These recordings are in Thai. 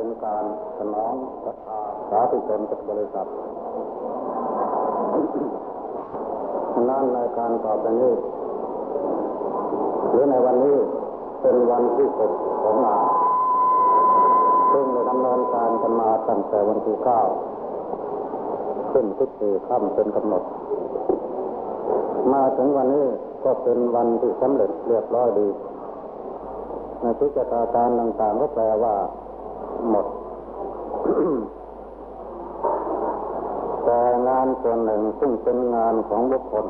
เป็นการสนองศรัทธาสาธุชนกับริษัทนั้นในการต่อไปนี้หรือในวันนี้เป็นวันที่สุดของงานซึ่งได้ดำเนินการกันมาตั้งแต่วันที่เก้าขึ้นทุกสี่ค่ำเป็นกำหนด มาถึงวันนี้ก็เป็นวันที่สำเร็จเรียบร้อยดี ในพิจารการต่างๆก็แปลว่า หมด แต่งานส่วนหนึ่งซึ่งเป็นงานของบุคคล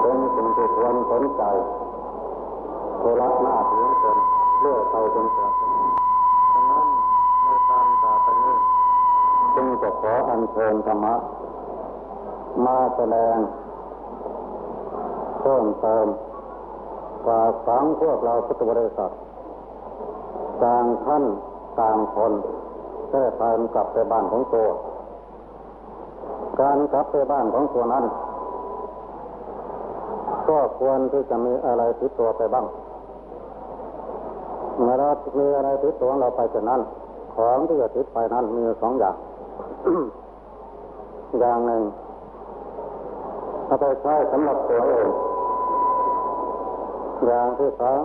เป็นสิ่งที่ควรสนใจโทรักหน้าที่ของตนเลื่อไปจนเกิดฉะนั้นในการต่อไปนี้จึงจะขออัญเชิญธรรมะมาแสดงเพิ่มเติมฝากฝังพวกเราพุทธบริษัท ต่างท่านต่างคนได้พากันกลับไปบ้านของตัว การกลับไปบ้านของตัวนั้นก็ควรที่จะมีอะไรติดตัวไปบ้าง เมื่อเรามีอะไรติดตัวเราไปจากนั้น ของที่จะติดไปนั้นมีสองอย่าง อย่างหนึ่งเอาไปใช้สำหรับตัวเองอย่างที่สอง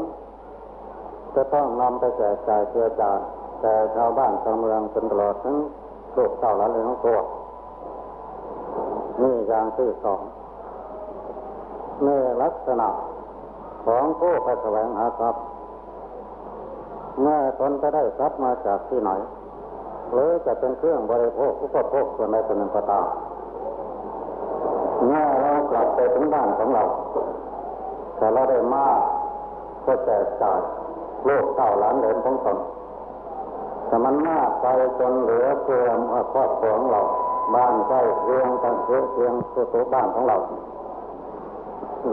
จะต้องนำไปแจกจ่ายเชื่อจานแต่ชาวบ้านชาวเมืองจนตลอดทั้งลูกเต่าลานเลยทั้งตัวนี่อย่างที่สองในลักษณะของผู้ไปแสวงหาทรัพย์เมื่อตนจะได้ทรัพย์มาจากที่ไหนหรือจะเป็นเครื่องบริโภคอุปโภคส่วนใดส่วนหนึ่งก็ตามเมื่อเรากลับไปถึงบ้านของเราแต่เราได้มากก็แจกจ่าย ลูกเต่าหลานเหลนของตนแต่มันมากไปจนเหลือเพียงครอบครัวของเรา บ้านใกล้เรียงกันเเพียงตัวตัวบ้านของเรา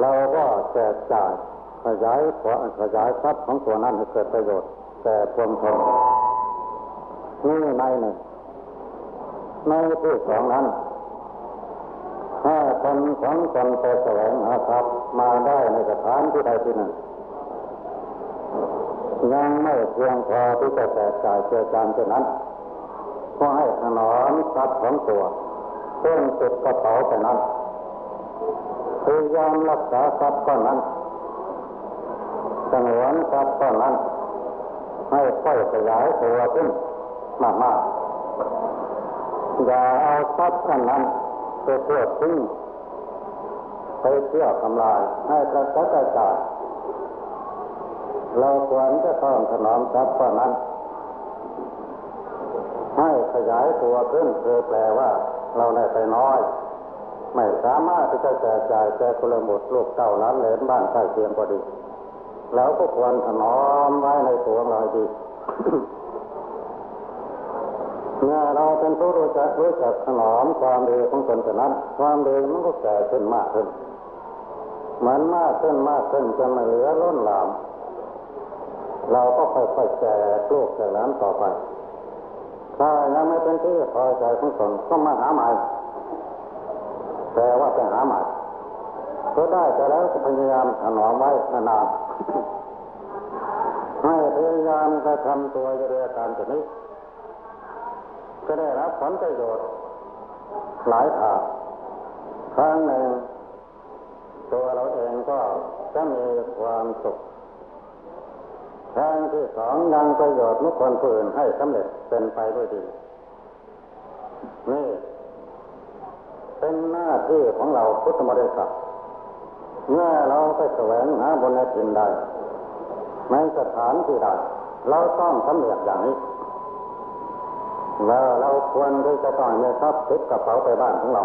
เราก็แจกจ่ายขยายขยายทรัพย์ของตัวนั้นให้เกิดประโยชน์ แต่พวงชนนี่ในหนึ่งในที่สองนั้นถ้คนของตนไปแสวงหาทรัพย์มาได้ในสถานที่ใดที่หนึ่ง ยังไม่เพียงพอที่จะแจกจ่ายเจอจานเช่นนั้นก็ให้ถนอมทรัพย์ของตัวเพื่อติดกระเป๋าไปนั้นพยายามรักษาทรัพย์ก้อนนั้นสงวนทรัพย์ก้อนนั้น ให้ค่อยขยายตัวขึ้นมากๆอย่าเอาทรัพย์อันนั้นไปเพื่อทิ้งไปเพื่อทำลายให้กระจัดกระจาย เราควรจะต้องถนอมทรัพย์นนั้น ให้ขยายตัวขึ้นคือแปลว่า เราได้ไปน้อย ไม่สามารถที่จะแจกจ่ายแจกคนละหมดลูกเต่าล้านเหลนบ้านใกล้เคียงพอดีแล้วก็ควรถนอมไว้ในตัวเราดีเมื่อเราเป็นผู้รู้จักรู้จักถนอมความดีของตนนั้น ความดีมันก็แก่ขึ้นมากขึ้นเหมือนมากขึ้นมากขึ้นจนเหลือล้นหลาม เราก็ค่อยๆแจกลูกแจกหลานต่อไป ถ้ายังไม่เป็นที่พอใจของตนก็มาหาใหม่ แต่ว่าไปหาใหม่ก็ได้แต่แล้วจะพยายามถนอมไว้นานๆให้พยายามกระทำตัวเรียการแบบนี้ก็ได้รับผลประโยชน์หลายทางครั้งหนึ่งตัวเราเองก็จะมีความสุข ทางที่สองยังประโยชน์มุขคนผู้อื่นให้สำเร็จเป็นไปด้วยดี นี่ เป็นหน้าที่ของเราพุทธบริษัทเมื่อเราไปแสวงหาบนในถิ่นใดในสถานที่ใดเราต้องสำเร็จอย่างนี้แล้วเราควรที่จะต้องมีทรัพย์ติดกระเป๋าไปบ้านของเรา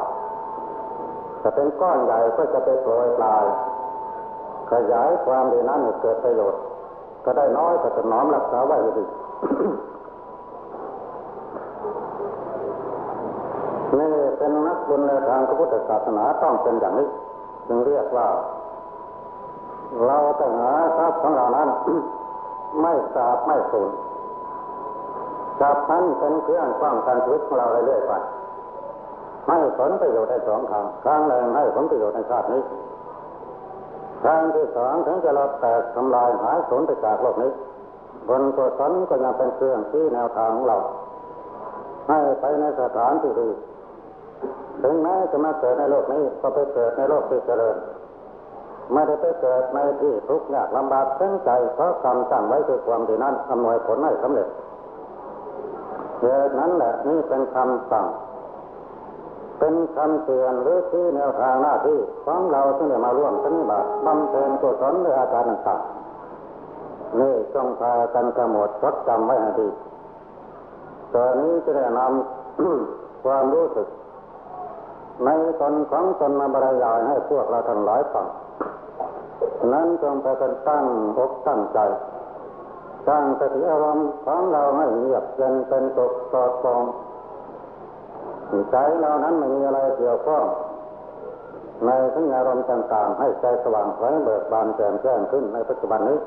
จะเป็นก้อนใหญ่ก็จะไปโปรยปลาย ขยายความดีนั้นเกิดประโยชน์ ก็ได้น้อยก็จะน้อมรักษาไว้ดีนี่เป็นนักบุญในทางพระพุทธศาสนาต้องเป็นอย่างนี้ จึงเรียกว่า เราจะหาทรัพย์ของเรานั้น ไม่สาบไม่สูญจับนั้นเป็นเครื่องป้องกันชีวิตของเราเรื่อยๆไปให้ผลประโยชน์ได้สองครั้งครั้งหนึ่งให้ผลประโยชน์ในชาตินี้ ครั้งที่สองถึงจะเราแตกทำลายหายสูญไปจากโลกนี้บนกุศลก็ยังเป็นเครื่องที่แนวทางของเรา ให้ไปในสถานที่ดีถึงแม้จะมาเกิดในโลกนี้ก็ไปเกิดในโลกที่เจริญไม่ได้ไปเกิดในที่ทุกข์ยากลำบากเส้นใจเพราะกรรมตั้งไว้คือความดีนั้นอำนวยผลให้สำเร็จเหตุนั้นแหละนี่เป็นคำสั่ง เป็นคำเตือนหรือที่แนวทางหน้าที่ของเราที่ได้มาร่วมปฏิบัติบำเพ็ญกุศลในอาการต่างๆนี่จงพากันกำหนดจดจำไว้ให้ดีตอนนี้จะได้นำความรู้สึก ในตนของตนมาบรรยายให้พวกเราทั้งหลายฟังนั้นจงไปกันตั้งอกตั้งใจตั้งสติอารมณ์ของเราให้เงียบเย็นเป็นตกสอดคล้อง ใจเรานั้นไม่มีอะไรเกี่ยวข้องในทั้งอารมณ์ต่างๆให้ใจสว่างไว้เบิกบานแจ่มแจ้งขึ้นในปัจจุบันนี้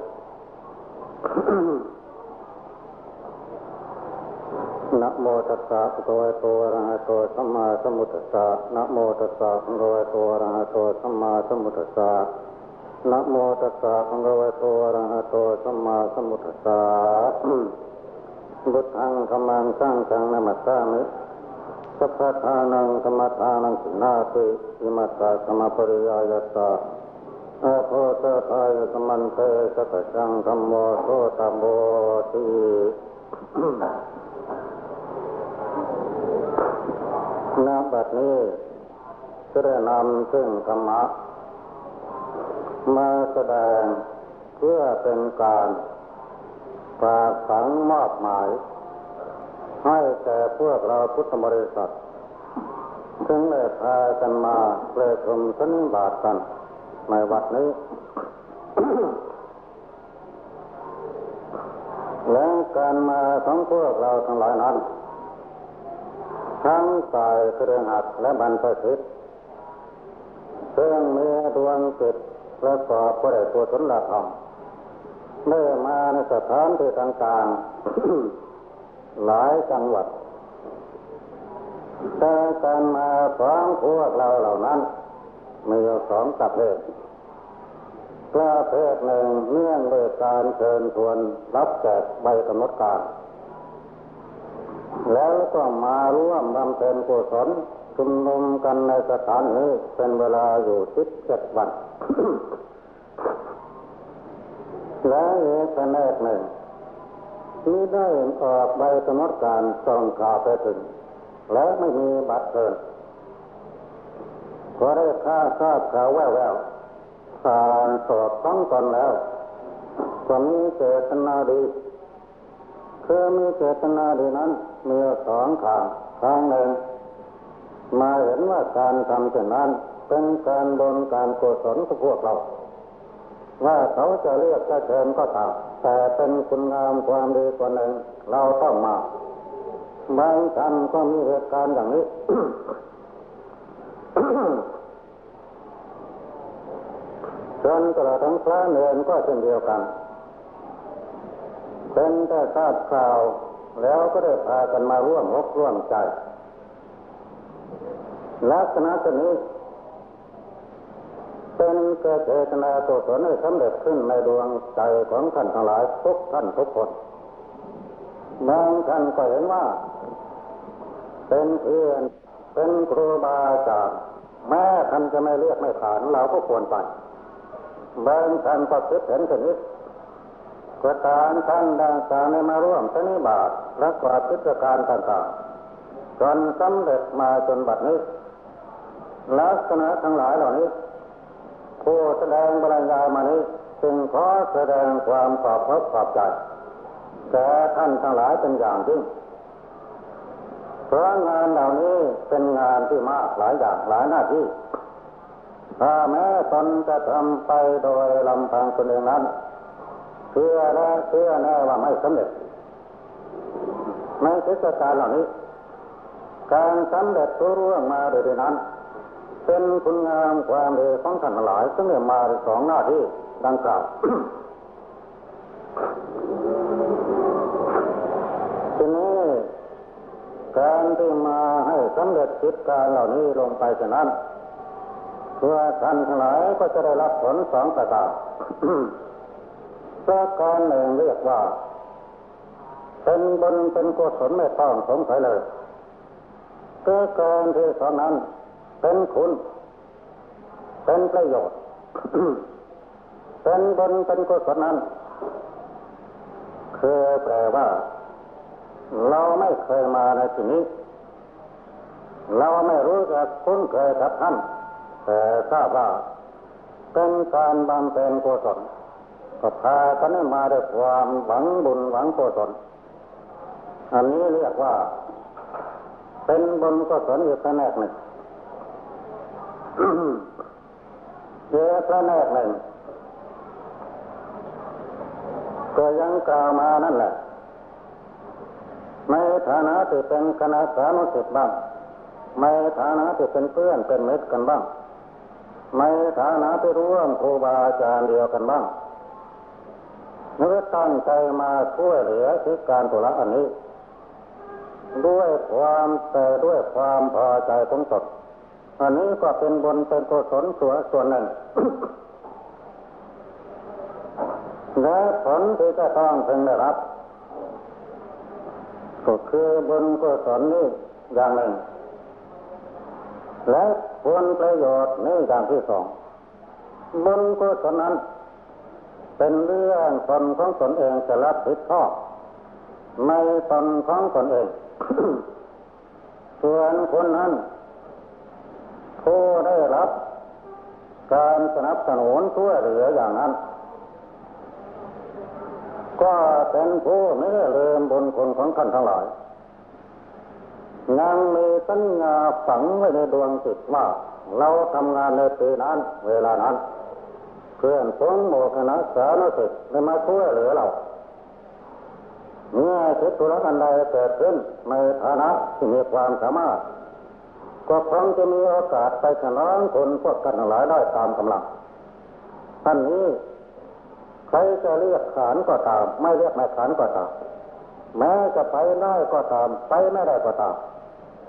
นะโมตัสสะภะคะวะโตอะระหะโตสัมมาสัมพุทธัสสะนะโมตัสสะภะคะวะโตอะระหะโตสัมมาสัมพุทธัสสะนะโมตัสสะภะคะวะโตอะระหะโตสัมมาสัมพุทธัสสะบุตทังธรรมังสร้างฆังนะมัสสามิ สัพพะทานังธรรมทานังสินาติอิมัสสะสมปริยายัสสะอะโพสะทายสมันเตสัพชังธรรมโมโสตโมติณบัดนี้จะได้นำซึ่งธรรมะ มาแสดงเพื่อเป็นการฝากฝังมอบหมาย ให้แก่พวกเราพุทธบริษัทถึงได้พากันมาเปลชมสนิบาตกัน ในวัดนี้ และการมาของพวกเราทั้งหลายนั้น ทั้งกายเครื่องหัดและบรรพชิตเครื่องเมีดวงจิตประกอบพระกุศลธรรมได้มาในสถานที่ต่างๆ หลายจังหวัด แต่การมาของพวกเราเหล่านั้นมีอสองประเภทประเภทหนึ่งเนื่องด้วยการเชิญชวนรับแจกใบกำหนดการ แล้วก็มาร่วมบำเพ็ญกุศลชุมนุมกันในสถานนี้เป็นเวลาอยู่สิบเจ็ดวันและอีกแผนกหนึ่ง ที่ได้ออกใบกำหนดการส่งข่าวไปถึง แล้วไม่มีบัตรเชิญก็ได้ข้าทราบข่าวแววๆผ่านสอบต้องตนแล้วก็มีเจตนาดีคือมีเจตนาดีนั้นมีสองทางทางหนึ่งมาเห็นว่าการทำเช่นนั้นเป็นการบนการกุศลของพวกเรา ว่าเขาจะเรียกจะเชิญก็ตาม แต่เป็นคุณงามความดีกว่าหนึ่ง เราต้องมาบางท่านก็มีเหตุการณ์อย่างนี้จนกระทั่งพระเนรก็เช่นเดียวกัน เป็นแต่ทราบข่าว แล้วก็ได้พากันมาร่วมอกร่วมใจ ลักษณะชนี้ เป็นเกิดเจตนาตัวตนให้สำเร็จขึ้นในดวงใจของท่านทั้งหลายทุกท่านทุกคนบางท่านก็เห็นว่า เป็นเพื่อน เป็นครูบาอาจารย์แม้ท่านจะไม่เลือกไม่ผ่านเราก็ควรไปบางท่านก็คิดเห็นชนิดก็ตามท่านดังกาวในมาร่วมสนิบาตและกว่าพิจการต่างๆจนสำเร็จมาจนบัดนี้ ลักษณะทั้งหลายเหล่านี้ ผู้แสดงบรรยายมานี้จึงขอแสดงความขอบพระขอบใจแก่ท่านทั้งหลายเป็นอย่างยิ่งเพราะงานเหล่านี้เป็นงานที่มากหลายอย่างหลายหน้าที่ถ้าแม้ตนจะทำไปโดยลำพังตนเองนั้นเชื่อและเชื่อแน่ว่าไม่สำเร็จในเทศกาลเหล่านี้ การสำเร็จตัวร่วงมาโดยนั้น เป็นคุณงามความดีของท่านหลาย ซึ่งได้มาสองหน้าที่ดังกล่าวทีนี้การที่มาให้สำเร็จกิจการเหล่านี้ลงไปฉะนั้นเพื่อท่านทั้งหลายก็จะได้รับผลสองประการประการหนึ่งเรียกว่า เป็นบุญเป็นกุศลไม่ต้องสงสัยเลยก็เกินที่สองนั้น เป็นคุณ เป็นประโยชน์ เป็นบุญเป็นกุศลนั้นคือแปลว่า เราไม่เคยมาในที่นี้ เราไม่รู้จักคุ้นเคยกับท่านแต่ทราบว่าเป็นการบำเพ็ญกุศลก็พากันมาด้วยความหวังบุญหวังกุศลอันนี้เรียกว่า เป็นบุญกุศลอีกแผนกหนึ่ง เจอแนกหนึ่งก็ยังกล่าวมานั่นแหละในฐานะที่เป็นคณะสานุสิทธิ์บ้างในฐานะที่เป็นเพื่อนเป็นเม็ดกันบ้างในฐานะที่ร่วมครูบาอาจารย์เดียวกันบ้างนึกตั้งใจมาช่วยเหลือที่การตุละอันนี้ ด้วยความแต่ด้วยความพอใจของตน อันนี้ก็เป็นบุญเป็นกุศลส่วนส่วนหนึ่ง และผลที่จะต้องพึงได้รับ ก็คือบุญกุศลนี้อย่างหนึ่ง และผลประโยชน์นี้อย่างที่สองบุญกุศลนั้น เป็นเรื่องตนของตนเองจะรับผิดชอบในตนของตนเอง ส่วนคนนั้น ผู้ได้รับการสนับสนุนช่วยเหลืออย่างนั้น ก็เป็นผู้ไม่ได้ลืมบุญคุณของท่านทั้งหลายยังมีสัญญาฝังไว้ในดวงจิตว่า เราทำงานในปีนั้น เวลานั้น เพื่อนสงโมคณะสานุสิทธิ์ได้มาช่วยเหลือเรา เมื่อคิดธุระอันใดเกิดขึ้นในฐานะที่มีความสามารถ ก็คงจะมีโอกาสไปฉลองคนพวกกันหลายได้ตามกำลังท่านนี้ใครจะเรียกขานก็ตาม ไม่เรียกไม่ขานก็ตาม แม้จะไปได้ก็ตาม ไปไม่ได้ก็ตาม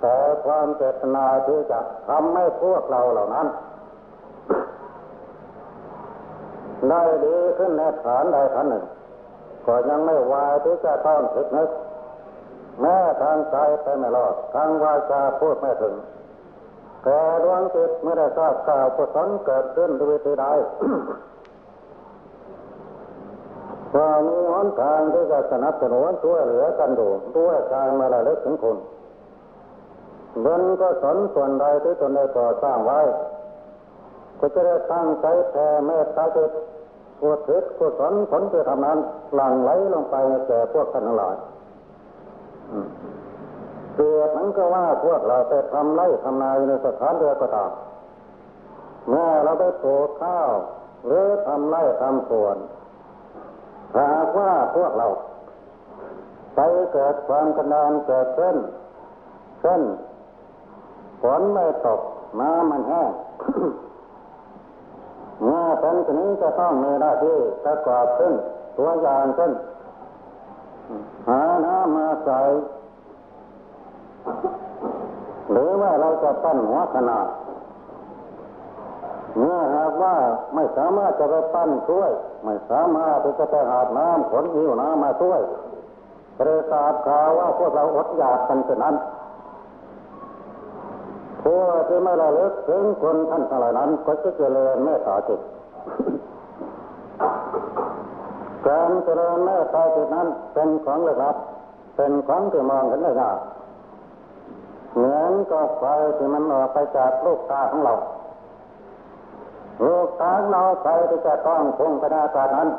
แต่ความเจตนาที่จะทำให้พวกเราเหล่านั้นได้ดีขึ้นในฐานใดฐานหนึ่ง ก็ยังไม่วายที่จะต้องคิดนึกแม้ทางใจไปไม่รอดทางวาจาพูดไม่ถึง แต่ดวงจิตไม่ได้ทราบข่าวกุศลเกิดขึ้นด้วยวิธีใดก็มีหนทางที่จะสนับสนุนช่วยเหลือกันดูด้วยการมาระเลึกถึงคุณบุญก็สนส่วนใดที่ตนได้ก่อสร้างไว้ก็จะได้ตั้งใจแผ่เมตตาจิตกุศลกุศลผลที่ทำนั้นหลั่งไหลลงไปแก่พวกท่านหลาย เกิดนั้นก็ว่าพวกเราไปทำไร่ทำนาอยู่ในสถานเดียวก็ตามเมื่อเราได้ปลูกข้าว หรือทำไร่ทำสวนหากว่าพวกเราไปเกิดความกันดานเกิดขึ้นเช่นฝนไม่ตกน้ำมันแห้งเมื่อเป็นชนี้จะต้องมีหน้าที่ประกอบขึ้น ตัวอย่างขึ้นหาน้ำมาใส่ หรือว่าเราจะปั้นหัวขนาดเมื่อหากว่าไม่สามารถจะไปปั้นช่วย ไม่สามารถที่จะไปหาบน้ำขนหิวน้ำมาช่วยประกาศข่าวว่าพวกเราอดอยากกันฉะนั้นผู้ที่ไม่ระลึกถึงคนท่านทั้งหลายนั้น ก็จะเจริญเมตตาจิตการเจริญเมตตาจิตนั้นเป็นของลึกลับ เป็นของที่มองเห็นได้ยาก เหมือนกับไฟที่มันออกไปจากลูกตาของเราลูกตาเราไฟที่จะต้องพุ่งไปในากาศนั้น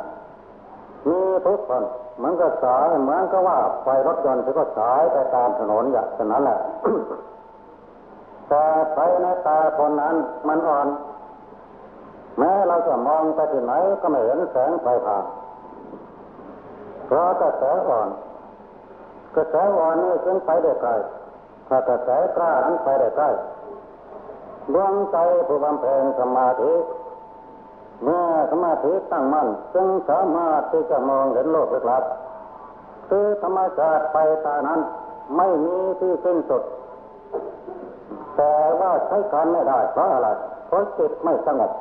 มีทุกคนมันก็สายเหมือนกับว่าไฟรถยนต์ที่ก็สายไปตามถนนอย่างนั้นแหละแต่ไฟในตาคนนั้นมันอ่อน แม้เราจะมองไปที่ไหนก็ไม่เห็นแสงไฟผ่านเพราะกระแสอ่อนกระแสอ่อนนี่จึงไปได้ไกล ถ้ากระแสกล้านั้นไปได้ใกล้ดวงใจผู้บำเพ็ญสมาธิเมื่อสมาธิตั้งมั่นจึงสามารถที่จะมองเห็นโลกลึกลับคือธรรมชาติไปตานั้นไม่มีที่สิ้นสุด แต่ว่าใช้การไม่ได้เพราะอะไรเพราะจิตไม่สงบ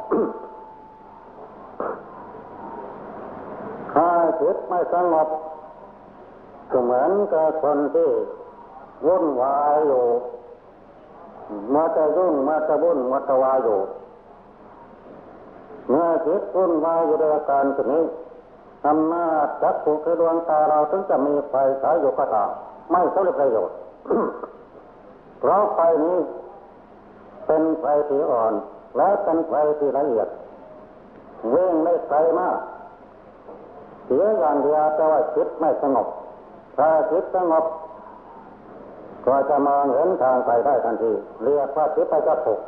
ถ้าจิตไม่สงบก็เหมือนกับคนที่ วุ่นวายอยู่มาจะยุ่งมาจะวุ่นมาจะวายอยู่เมื่อจิตวุ่นวายอยู่ในอาการชนี้อำนาจจักผูคือดวงตาเราถึงจะมีไฟสายอยู่ก็ตามไม่สำเร็จประโยชน์เพราะไฟนี้เป็นไฟที่อ่อน และเป็นไฟที่ละเอียดเว่งไม่ไกลมากเสียอย่างเดียวแต่ว่าจิตไม่สงบถ้าจิตสงบ ก็จะมองเห็นทางไปได้ทันที เรียกว่าจิตไปจะถูก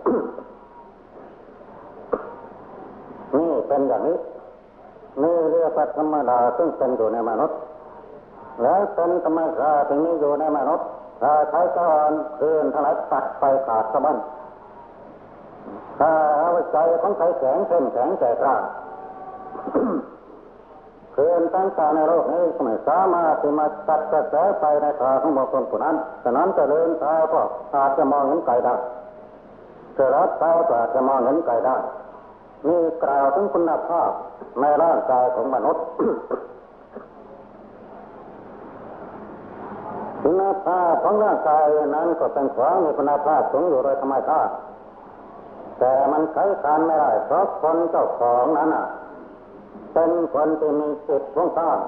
นี่เป็นอย่างนี้ นี่เรียกว่าธรรมดาซึ่งเป็นอยู่ในมนุษย์ แล้วเป็นธรรมชาติที่มีอยู่ในมนุษย์ถ้าใช้ก่อนคืนทั้งหลายตัดไปขาดสะบั้นถ้าเอาใจของใครแข็งเข้มแข็งแก่กล้า อนต่างๆในโลกนี้ก็ไม่สามารถที่มาตัดกระแสไฟในตาของบุคคลผู้นั้นฉะนั้นจะเดินเท้าก็อาจจะมองเห็นไกลได้จะรับเท้าก็อาจจะมองเห็นไกลได้นี่กล่าวถึงคุณภาพในร่างกายของมนุษย์คุณภาพของร่างกายนั้นก็เป็นของมีคุณภาพสูงอยู่โดยธรรมชาติแต่มันใช้การไม่ได้เพราะคนเจ้าของนั้นอะ เป็นคนที่มีจิตฟุ้งซ่าน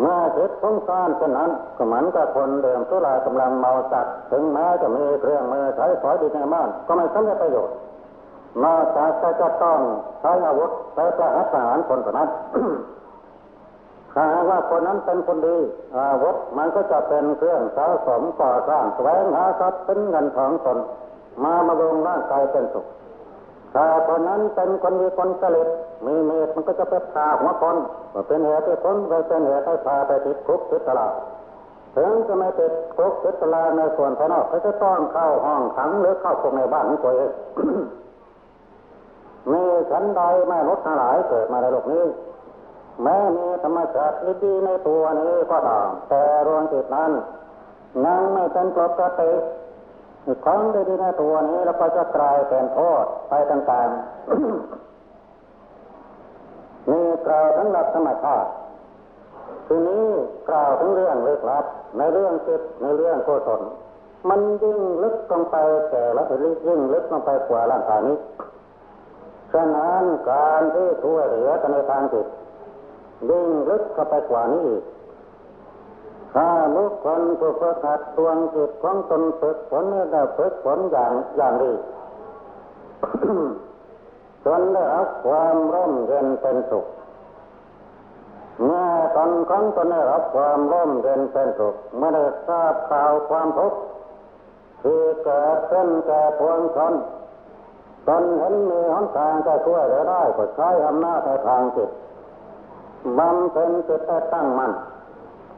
เมื่อจิตฟุ้งซ่านเช่นนั้นก็เหมือนกับคนเดิมสุรากำลังเมาจัดถึงแม้จะมีเครื่องมือใช้สอยดีในบ้านก็ไม่สำเร็จประโยชน์นอกจากจะต้องใช้อาวุธใช้ประหัตหารคนคนนั้นถ้าว่าคนนั้นเป็นคนดีอาวุธมันก็จะเป็นเครื่องสะสมก่อสร้างแสวงหาทรัพย์เป็นเงินทองตนมาบำรุงร่างกายเป็นสุขถ้าคนนั้นเป็นคนมีคนกลิด มีเมตมันก็จะไปพาหัวคนเป็นเหตุที่คนไปเป็นเหตุให้พาไปติดคุกติดตลาดถึงจะไม่ติดคุกติดตลาดในส่วนภายนอกก็จะต้องเข้าห้องขังหรือเข้าคุกในบ้านตัวเองมีฉันใดแม่รถทั้งหลายเกิดมาในโลกนี้แม้มีธรรมชาติดีในตัวนี้ก็ตามแต่รวงจิตนั้นยังไม่เป็นปกติของดีในตัวนี้แล้วก็จะกลายเป็นโทษไปต่างๆ กล่าวทั้งหลักธรรมชาติทีนี้กล่าวถึงเรื่องลึกลับ ในเรื่องจิตในเรื่องโกศลมันยิ่งลึกลงไปแต่ละยิ่งลึกลงไปกว่าร่างกายนี้ฉะนั้นการที่ช่วยเหลือกันในทางจิตยิ่งลึกเข้าไปกว่านี้อีกถ้าบุคคลผู้ฝึกหัดดวงจิตของตนฝึกฝนได้ฝึกฝนอย่างอย่างดีจนได้รับความร่มเย็นเป็นสุข เมื่อตนของตนได้รับความร่มเย็นเป็นสุขเมื่อได้ทราบข่าวความทุกข์ที่เกิดขึ้นแก่พวงชนตนเห็นมีหนทางจะช่วยเหลือได้ก็ใช้อำนาจในทางจิตบำเพ็ญจิตให้ตั้งมั่น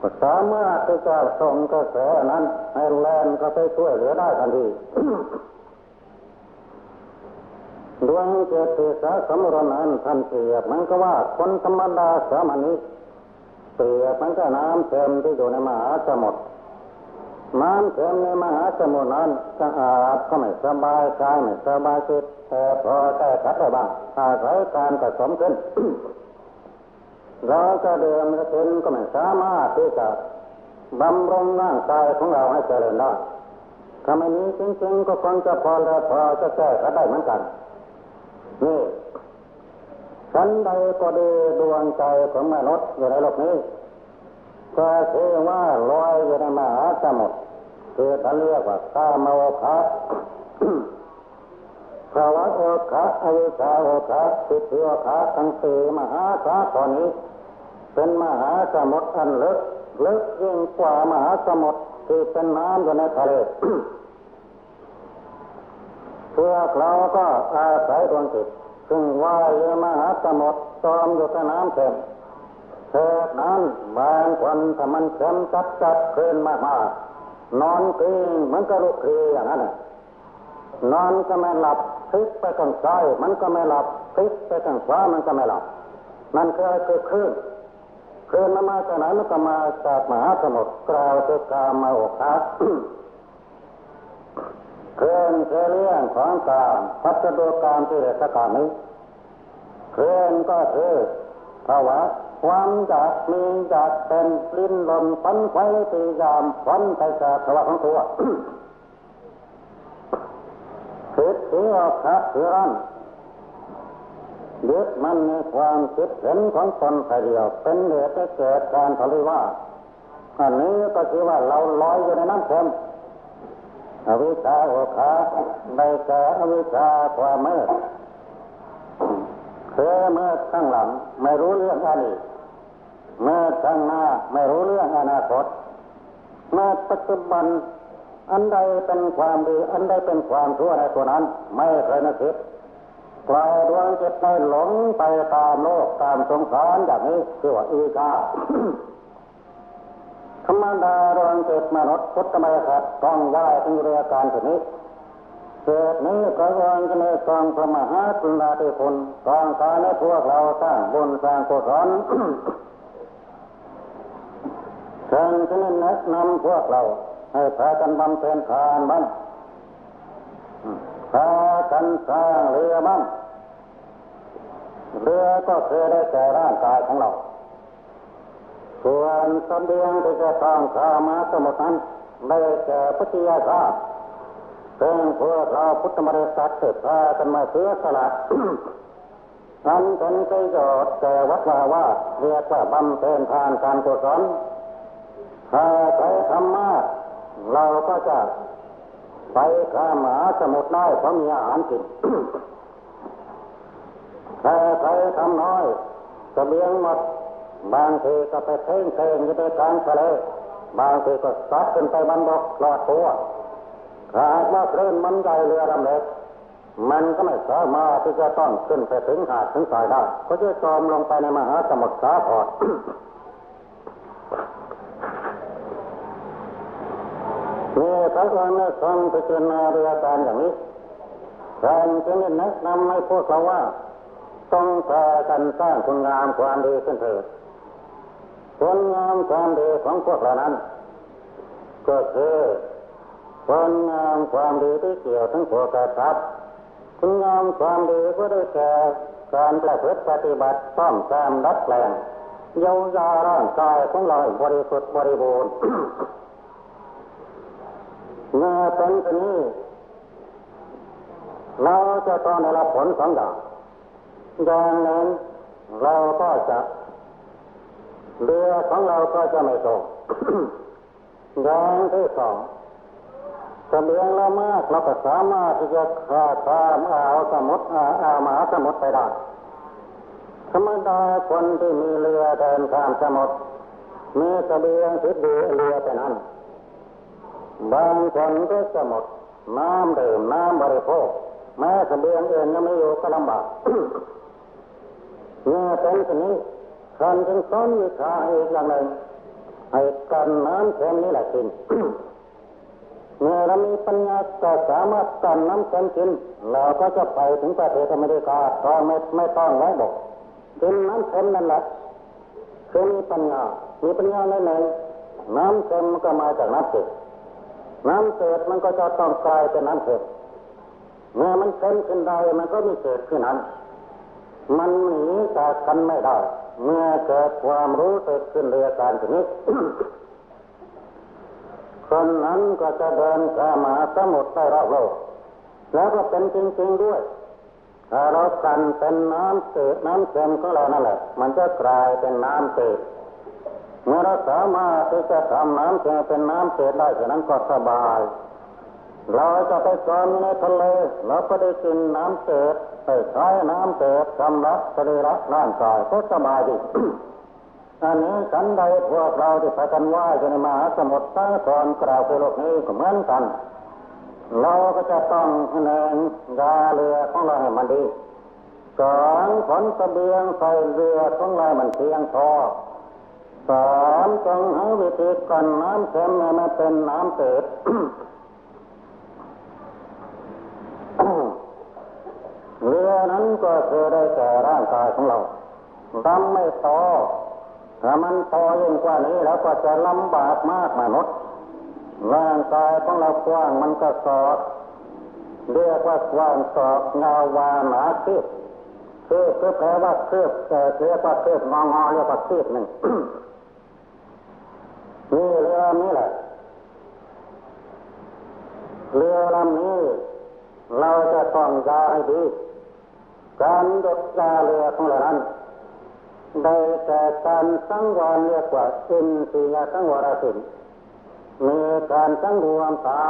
ก็สามารถที่จะส่งกระแสนั้นให้แลนก็ไปช่วยเหลือได้ทันทีดวงเจติสาสมรนั้นท่านเปรียบมันก็ว่าคนธรรมดาสามัญนี้ เปรียบมันก็น้ำเค็มที่อยู่ในมหาสมุทรน้ำเค็มในมหาสมุทรนั้นสะอาดก็ไม่สบายกายไม่สบายจิตแต่พอแก้ขัดได้บ้างอาศัยการผสมขึ้นเราจะเดินจะเป็นก็ไม่สามารถที่จะบำรุงร่างกายของเราให้เจริญได้ถ้าไม่นี้จริงๆก็คงจะพอแล้วพอจะแก้ขัดได้เหมือนกัน นี่ ฉันใดก็ดีดวงใจของมนุษย์อยู่ในโลกนี้ก็คือว่าลอยอยู่ในมหาสมุทรคือท่านเรียกว่าข้ามโอคะภาวะโอคะอวิชาโอคะสิทธิโอคะทั้งสี่มหาสาตอนนี้ เป็นมหาสมุทรอันลึกลึกยิ่งกว่ามหาสมุทรที่เป็นน้ำอยู่ในทะเลพื่อเราก็อาศัยดวงจิต ซึ่งว่ายอยู่มหาสมุทรจอมอยู่ในน้ำเค็มเทศนั้นบางคนถ้ามันเค็มจัดจัดขึ้นมากๆนอนกลิ้งมันก็ลุกคลีอย่างนั้นนอนก็ไม่หลับพลิกไปข้างซ้ายมันก็ไม่หลับพลิกไปข้างขวามันก็ไม่หลับนั่นคือคือคลื่นคลื่นมันมาจากไหนมันก็มาจากมหาสมุทรกล่าวถึงกามาโอคัส เคลื่อนเรื่องของกามพัฒดูกามที่เรศกามนี้เคลื่อนก็คือภาวะความอยากมีอยากเป็นลิ้นลมฟันไฟตียามฟันไปจากภาวะของตัวคิดถือออกครับถืออันยึดมันในความคิดเห็นของตนแต่เดียว เป็นเหตุให้เกิดการทะเลว่าอันนี้ก็คือว่าเราลอยอยู่ในน้ำเค็ม อวิชชาโอคาได้แก่อวิชชาความมืดเคยเมื่อข้างหลังไม่รู้เรื่องอดีตเมื่อข้างหน้าไม่รู้เรื่องอนาคตมื่อปัจจุบัน อันใดเป็นความดี อันใดเป็นความชั่วในตัวนั้น ไม่เคยนึกคิดปล่อยดวงจิตในหลงไปตามโลกตามสงสารอย่างนี้คือว่าอีกา ธรรมดาดวงเจิตมนุษย์พุทธมรสัตต้องไหว้ทั้งเรือการชนิดเกิดนี้พระองค์จะในกองพระมหากรุณาธิคุณกองการให้พวกเราสร้างบุญสร้างกุศลเชิญฉะนั้นแนะนำพวกเรา ให้พากันบำเพ็ญทานบ้างพากันสร้างเรือบ้างเรือก็คือได้แก่ร่างกายของเรา ส่วนสมเด็จที่จะต้องข้ามาสมุทรนั้นได้แก่พุทธิยาชาติซึ่งพวกเราพุทธมรสัตว์พากันมาเสียสละนั้นเป็นประโยชน์แก่วัดวาว่าเรียกว่าบำเพ็ญทานการกุศลถ้าใครทำมากเราก็จะไปข้ามาสมุทรได้เพราะมีอาหารกินถ้าใครทำน้อยจะเบี้ยงหมด บางทีก็ไปเพ่งเพ่งอยู่ในกลางทะเลบางทีก็ซัดขึ้นไปบนบกปลอดตัวหากว่าคลื่นมันใหญ่เรือลำเล็กมันก็ไม่สามารถที่จะต้องขึ้นไปถึงหาดถึงสายได้ก็จะจมลงไปในมหาสมุทรสาครนี่พระองค์ได้ทรงพิจารณาเรือการอย่างนี้ท่านจึงแนะนำให้พวกเราว่า ต้องพากันสร้างคุณงามความดีขึ้นเถิด คุณงามความดีของพวกเรานั้น ก็คือคุณงามความดีที่เกี่ยวทั้งผัวกระทับคุณงามความดีก็ได้แก่การประพฤติปฏิบัติซ่อมแซมดัดแปลงเยียวยาร่างกายของเราบริสุทธิ์บริบูรณ์เมื่อเป็นเช่นนี้เราจะต้องได้รับผลสองอย่างอย่างหนึ่งเราก็จะ เรือของเราก็จะไม่ตกอย่างที่สองเสบียงเรามากเราก็สามารถที่จะข้าข้ามอาสมุทรอ่าวมาสมุทรไปได้ธรรมดาคนที่มีเรือเดินข้ามสมุทรมีเสบียงติดดีเรือไปนั้นบางคนก็จะหมดน้ำดื่มน้ำบริโภคแม้เสบียงเองยังไม่อยู่ก็ลำบากเมื่อเป็นเช่นนี้ ท่านจึงสอนวิชาอีกอย่างหนึ่งให้กันน้ำเค็มนี่แหละกินเมื่อเรามีปัญญาก็สามารถกันน้ำเค็มกินเราก็จะไปถึงประเทศอเมริกาก็ไม่ไม่ต้องไว้บอกกินน้ำเค็มนั่นแหละคือมีปัญญา มีปัญญาในไหนน้ำเค็มก็มาจากน้ำเค็มน้ำเกิดมันก็จะต้องกลายเป็นน้ำเค็มเมื่อมันเค็มขึ้นใดมันก็มีเกิดขึ้นนั้น มันหนีจากกันไม่ได้ เมื่อเกิดความรู้สึกขึ้นเรือการชนิดคนนั้นก็จะเดินข้ามาสมุทรไปรอบโลก แล้วก็เป็นจริง ๆด้วย ถ้าเรากันเป็นน้ำเกิดน้ำเค็มของเรานั่นแหละ มันจะกลายเป็นน้ำเกิดเมื่อเราสามารถที่จะทำน้ำเค็มเป็นน้ำเกิดได้ฉะนั้นก็สบาย เราจะไปจอมในทะเลเราก็ได้กินน้ำเกิด ไปใช้น้ำเกิดชำระสรีระร่างกายก็สบายดีอันนี้ฉันใดพวกเราที่พากันว่าอยู่ในมหาสมุทรสาครกล่าวไปโลกนี้ก็เหมือนกัน เราก็จะต้องแนงยาเรือของเราให้มันดีสองผลเสบียงใส่เรือของเรามันเพียงพอสามจงหาวิธีกันน้ำเค็มให้มันเป็นน้ำเปิด เรือนั้นก็คือได้แก่ร่างกายของเราดำไม่โตถ้ามันโตยิ่งกว่านี้แล้วก็จะลำบากมากมนุษย์ร่างกายของเรากว้างมันก็สอดเรียกว่ากว้างสอดเงาวาหนาคิดคืคืบก็แปลว่าคืบแต่เรียกว่าคืบงองอเรียกว่าคืบหนึ่งนี่เรือนี้แหละเรือลำนี้เราจะต้องยาให้ดี การยกยาเรือของเรานั้นได้แต่การสังวรเรียกว่าอินทรียสังวรสินมีการสังรวมตา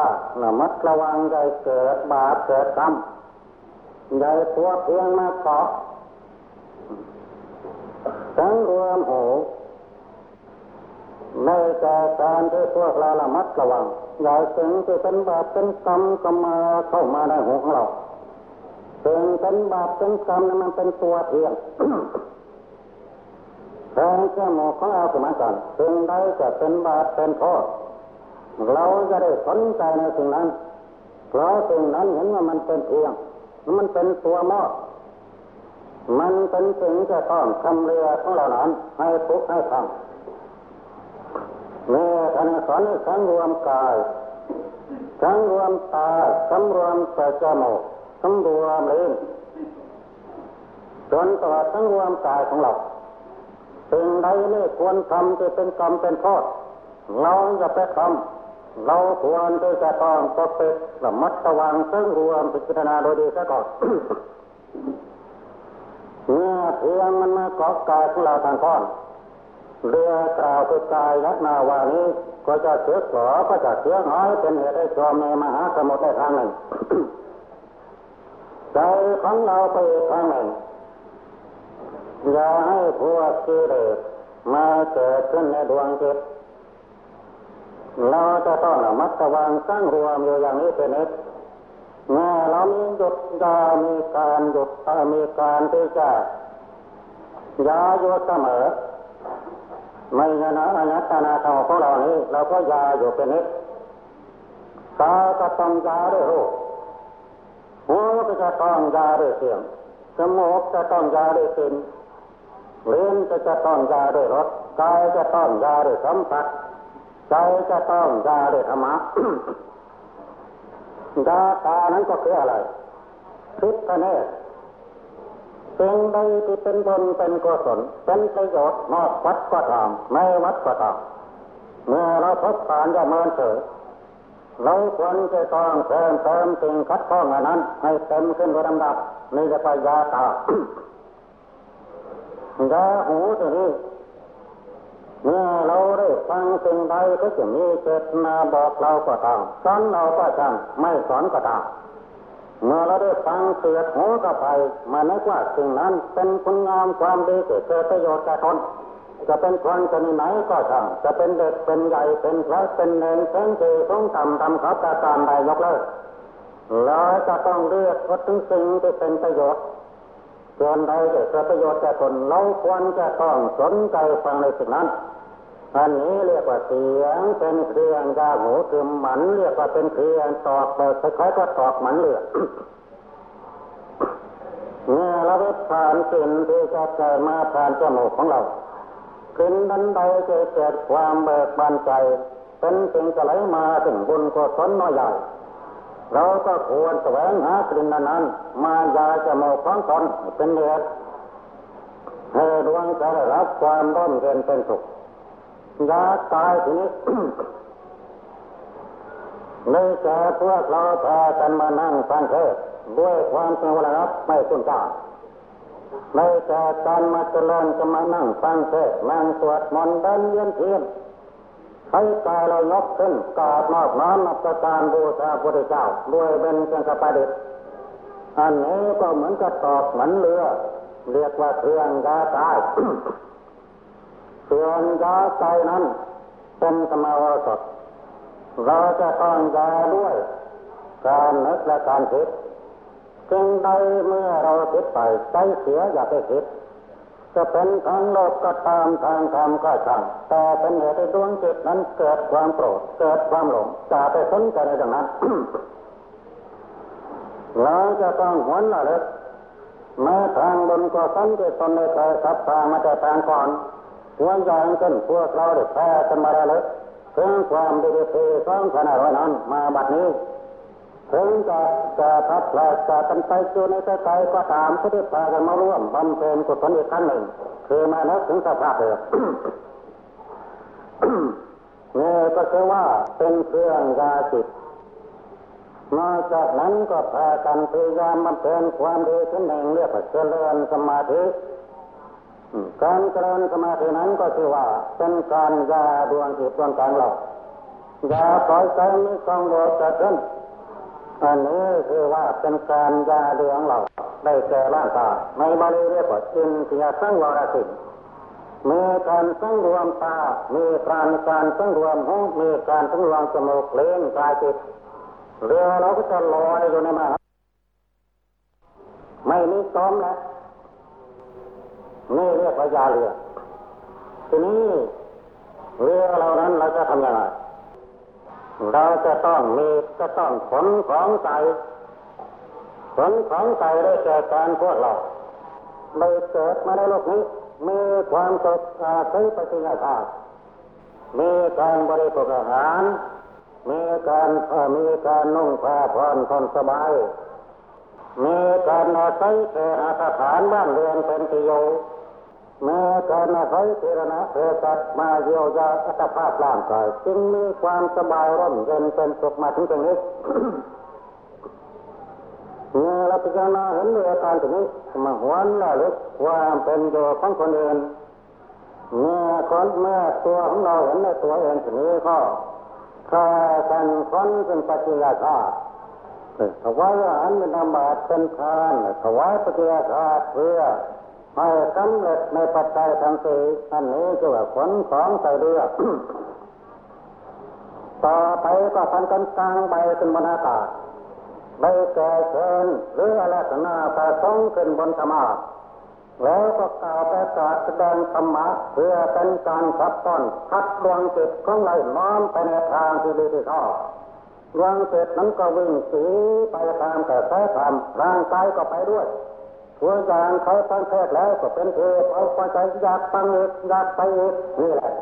ระมัดระวังใจเกิดบาปเกิดกรรมใหญ่ตัวเพียงมาเกาะสังรวมหูในแต่การที่พวกเราละมัดระวังอย่าสิ่งที่เป็นบาปเป็นกรรมก็มาเข้ามาในหูของเรา สิ่งเป็นบาปเป็นกรรมนั้นมันเป็นตัวเพียงแทงจมูกของเราสมัยกันสิ่งใดจะเป็นบาปเป็นโทษเราจะได้สนใจในสิ่งนั้นเพราะสิ่งนั้นเห็นว่ามันเป็นเพียง มันเป็นตัวมอดมันเป็นสิ่งจะต้องทำเรือของเรานั้นให้ทุกให้ทำเมื่อท่านสอนให้สังรวมกายสังรวมตาสังรวมแต่จมูก สังรวมเลิ้นจนตลอดสังรวมกายของเราสิ่งใดไม่ควรทำจะเป็นกรรมเป็นโทษเราจะไปทำเราควรที่จะต้องปกปิดระมัดระวังซึ่งรวมพิจารณาโดยดีซะก่อนเมื่อเพียงมันมาเกาะกายของเราทางก้อนเรือกล่าวคือกายยักนาวานี้ก็จะเสือสอก็จะเสียหายเป็นเหตุให้จอมในมหาสมุทรได้ทางหนึ่ง ใจของเราไปทางหนึ่งอย่าให้พวกกิเลสมาเกิดขึ้นในดวงจิตเราจะต้องระมัดระวังสร้างรวมอยู่อย่างนี้เป็นนิดเมื่อเรามีหยุดยามีการหยุดมีการที่จะยาอยู่เสมอไม่งั้นะอนัตนาธรรมของเรานี้เราก็ยาอยู่เป็นนิดตาก็ต้องยาด้วยรูป หูก็จะต้องยาด้วยเสียงจมูกจะต้องยาด้วยกลิ่นลิ้นจะต้องยาด้วยรสกายจะต้องยาด้วยสัมผัสใจจะต้องยาด้วยธรรมะยาตานั้นก็คืออะไรคิดคะเนสิ่งใดที่เป็นบุญเป็นกุศลเป็นประโยชน์นอกวัดก็ตามไม่วัดก็ตามเมื่อเราพบการจะเมินเฉย เราควรจะต้องเติมเติมสิ่งคัดข้องอันนั้น ให้เต็มขึ้นโดยลำดับนี่จะไปยาตายาหูตัวนี้เมื่อเราได้ฟังสิ่งใดก็จะมีเจตนาบอกเราก็ตามสอนเราก็ตามไม่สอนก็ตามเมื่อเราได้ฟังเสียดหูก็ไปมานึกว่าสิ่งนั้นเป็นคุณงามความดีเกิดประโยชน์แก่ตน จะเป็นคนชนิดไหนก็ตามจะเป็นเด็กเป็นใหญ่เป็นพระเป็นเนรเป็นเจต้องทำทำเขาจะตามใดยกเลิกเราจะต้องเลือกว่าถึงสิ่งที่เป็นประโยชน์ส่วนใดจะเกิดประโยชน์แก่ตนเราควรจะต้องสนใจฟังในสิ่งนั้นอันนี้เรียกว่าเสียงเป็นเครื่องยาหูคือหมันเรียกว่าเป็นเครื่องตอกเปิดคล้ายๆก็ตอกหมันเลือดเมื่อเราได้ผ่านกลิ่นที่จะเกิดมาผ่านจมูกของเรา กลิ่นนั้นใดจะเกิดความเบิกบานใจ เป็นสิ่งจะไหลมาถึงบุญกุศลน้อยใหญ่ เราก็ควรแสวงหากลิ่นนั้น มายาจะมูกของตนเป็นเหตุให้ดวงจได้รับความร่มเย็นเป็นสุขยาตายทีนี้เลยแก่พวกเราพากันมานั่งฟังเทศด้วยความสงบระงับไม่สุนทาน ไม่แก่การมาเจริญจะมานั่งฟังเทศนั่งสวดมนต์เดินเวียนเทียนให้กายเรายกขึ้นกราบนอบน้อมนับการบูชาพระเจ้าด้วยเป็นจังกประดิษฐ์อันนี้ก็เหมือนกับตอกเหมือนเรือ เรียกว่าเครื่องยาตายส่วนยาใจนั้นเป็นสมาวสดเราจะต้องยาด้วยการนึกและการคิด จึงใดเมื่อเราคิดไปใจเสียอย่าไปคิดจะเป็นทางโลกก็ตามทางธรรมก็ช่างแต่เป็นเหตุให้ดวงจิตนั้นเกิดความโกรธเกิดความหลงจะไปสนใจในดังนั้นเราจะต้องหวนระลึกแม้ทางบนก็สันติตนในใจสับทางมาแต่ทางก่อนหัวใหญ่จนพวกเราได้แพ้กันมาแล้วถึงความดีดีสองขนาดนั้นมาบัดนี้ ถึงจะจะพัดแลจะกันไปอยู่ในใจก็ตามที่ได้พากันมาร่วมบำเพ็ญกุศลอีกครั้งหนึ่ง คือมาแล้วถึงสภาพเดิมนี่ก็คือว่าเป็นเครื่องยาจิตนอกจากนั้นก็พากันพยายามบำเพ็ญความดีขึ้นหนึ่งเรียกว่าเจริญสมาธิการเจริญสมาธินั้นก็คือว่าเป็นการยาดวงจิตดวงใจเราอย่าปล่อยใจมีความโลภจะขึ้น อันนี้คือว่าเป็นการยาเดวงเราได้แก่ร่างกายในบาลีเรียกว่าอินทรียสังวรสิมีการสังรวมตา มีการการสังรวมหูมีการสังรวมจมูกเล่นกายจิตเรือเราก็จะลอยอยู่ในมหาไม่มีจอมแล้วนี่เรียกว่ายาเรือทีนี้เรือเรานั้นเราจะทำยังไง เราจะต้องมีจะต้องขนของใส่ขนของใส่ได้แก่การพวกเราเลยเกิดมาในโลกนี้ มีความสดอาศัยปฏิญาณมีการบริโภคอาหาร มีการมีการนุ่งผ้าผ่อนทนสบาย มีการอาศัยแก่อาฐานบ้านเรือนเป็นที่อยู่ แม้การอาศัยเทรณะเทศัตมาเยียวยาอัตภาพร่างกายจึงมีความสบายร่มเย็นเป็นสุขมาถึงตรงนี้เมื่อเราพิจารณาเห็นเรื่องการตรงนี้มาหวนละลึกความเป็นอยู่ของคนอื่นเมื่อคนเมื่อตัวของเราเห็นในตัวเองตรงนี้ก็ข้ากันคนเป็นปัจจัยข้าถวายอาหารเป็นนามบาตเป็นทานถวายปัจจัยข้าเพื่อ ให้สำเร็จในปัจจัยทั้งสี่อันนี้คือว่าขนของใส่เรือต่อไปก็พันกันกลางใบขึ้นบนอากาศใบแก่เชิญหรืออะไรสนาประสงขึ้นบนธรรมะแล้วก็กล่าวประกาศแสดงธรรมะเพื่อเป็นการขับต้อนพัดดวงจิตของเราน้อมไปในทางที่ดีที่ชอบดวงจิตนั้นก็วิ่งสีไปตามแต่แท้ธรรมร่างกายก็ไปด้วย ตัวอย่างเขาตั้งเทศแล้วก็เป็นเทพเอาไปใจอยากตั้งอีกอยากไปอีกนี่แหละ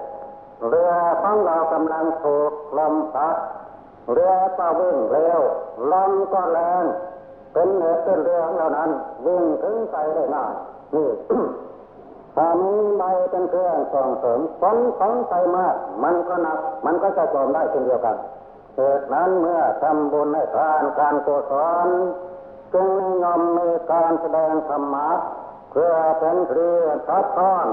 เรือของเรากำลังถูกลมพัดเรือก็วิ่งเร็วลมก็แรงเป็นเหตุเป็นเรือของเรานั้น วิ่งถึงใจได้นานนี่ถ้ามีใบเป็นเครื่องส่งเสริมฝนของใจมาก มันก็หนัก มันก็จะจมได้เช่นเดียวกันเหตุนั้นเมื่อทำบุญให้ทานการกุศล จึงนิยมมีการแสดงธรรมะเพื่อเป็นเครือทัดท้อน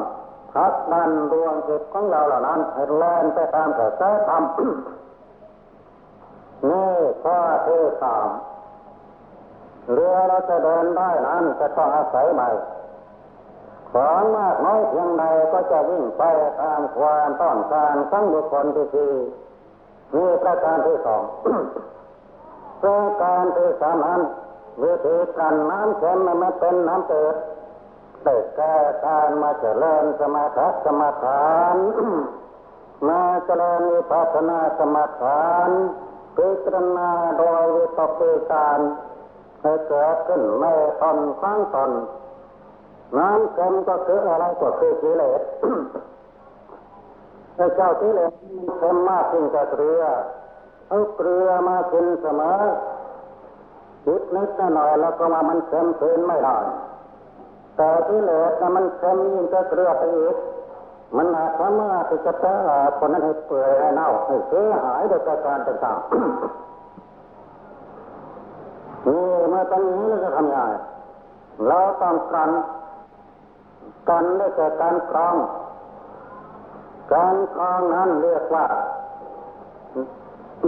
ทัดนันดวงจิตของเราเหล่านั้นให้แล่นไปตามกระแสธรรมนี่ข้อที่สามเรือเราจะเดินได้นั้นจะต้องอาศัยใหม่ของมากน้อยเพียงใดก็จะวิ่งไปตามความต้องการทั้งบุคคลที่สี่นี่ประการที่สองประการที่สามนั้น วิธีการน้ำเค็มมันเป็นน้ำเปิดได้แก่การมาเจริญสมาธิสมาทานมาเจริญวิปัสสนาสมาทานพิจารณาโดยวิตกวิการให้เกิดขึ้นในตนข้างตนน้ำเค็มก็คืออะไรก็คือกิเลสไอ้เจ้ากิเลสเค็มมากจริงจะเกลือเอาเกลือมากินเสมอ คิดนิดหน่อยแล้วก็ว่ามันเค็มเกินไม่ได้แต่ที่เหลือมันเค็มยิ่งจะเกลือไปอีกมันอาจสามารถที่จะแพ้คนนั้นให้เปื่อยให้เน่าให้เสียหายโดยการต่างๆนี่เมื่อตอนนี้เราจะทำยังไงเราต้องกันกันได้แก่การครอง การครองนั้นเรียกว่า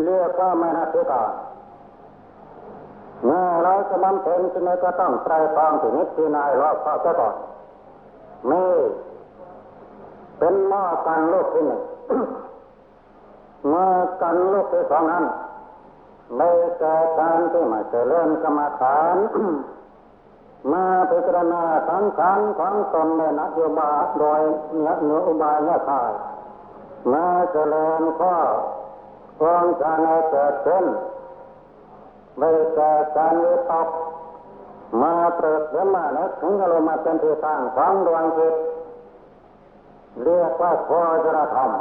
เรียกว่าไม่นับถือก่อน เมื่อเราจะบำเพ็ญที่ไหนก็ต้องไตรตรองถึงนิดที่นายรอบเข้าซะก่อนนี่เป็นหม้อกันลูกที่หนึ่งเมื่อกันลูกที่สองนั้นในแก่การที่มาเจริญกรรมฐานมาพิจารณาสังขารของตนในนักโยบาโดยเนื้ออุบายยะทายมาเจริญข้อวองการให้เกิดขึ้น ไม่แก่การวิตกมาเปิดเสียมาแล้วถึงอารมณ์มาเป็นที่ตั้งของดวงจิตเรียกว่าโคจรธรรม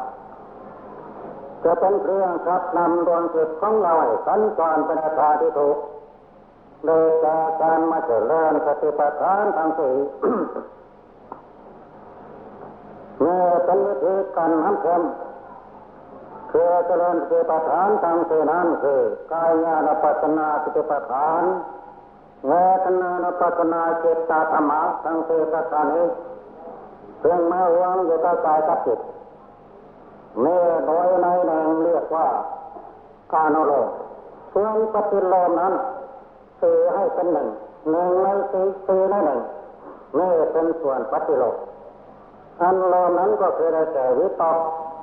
จะเป็นเครื่องขับนำดวงจิตของเราให้สัญจรไปในทางที่ถูกโดยการมาเจริญสติปัฏฐานทั้งสี่เมื่อเป็นวิธีการน้ำเค็ม คือเจริญสติปัฏฐานทั้งสี่นั้นคือกายญาณปัสนาสติปัฏฐานเวทนานุปัสนาจิตตธรรมะทั้งสี่ประการนี้เพียงมารวมอยู่กับกายกับจิตเมื่อโดยในหนึ่งเรียกว่าการโลกส่วนปฏิโลมนั้นสื่อให้เป็นหนึ่งหนึ่งในสี่สี่ในหนึ่งนี่เป็นส่วนปฏิโลอันโลมนั้นก็คือได้แก่วิตก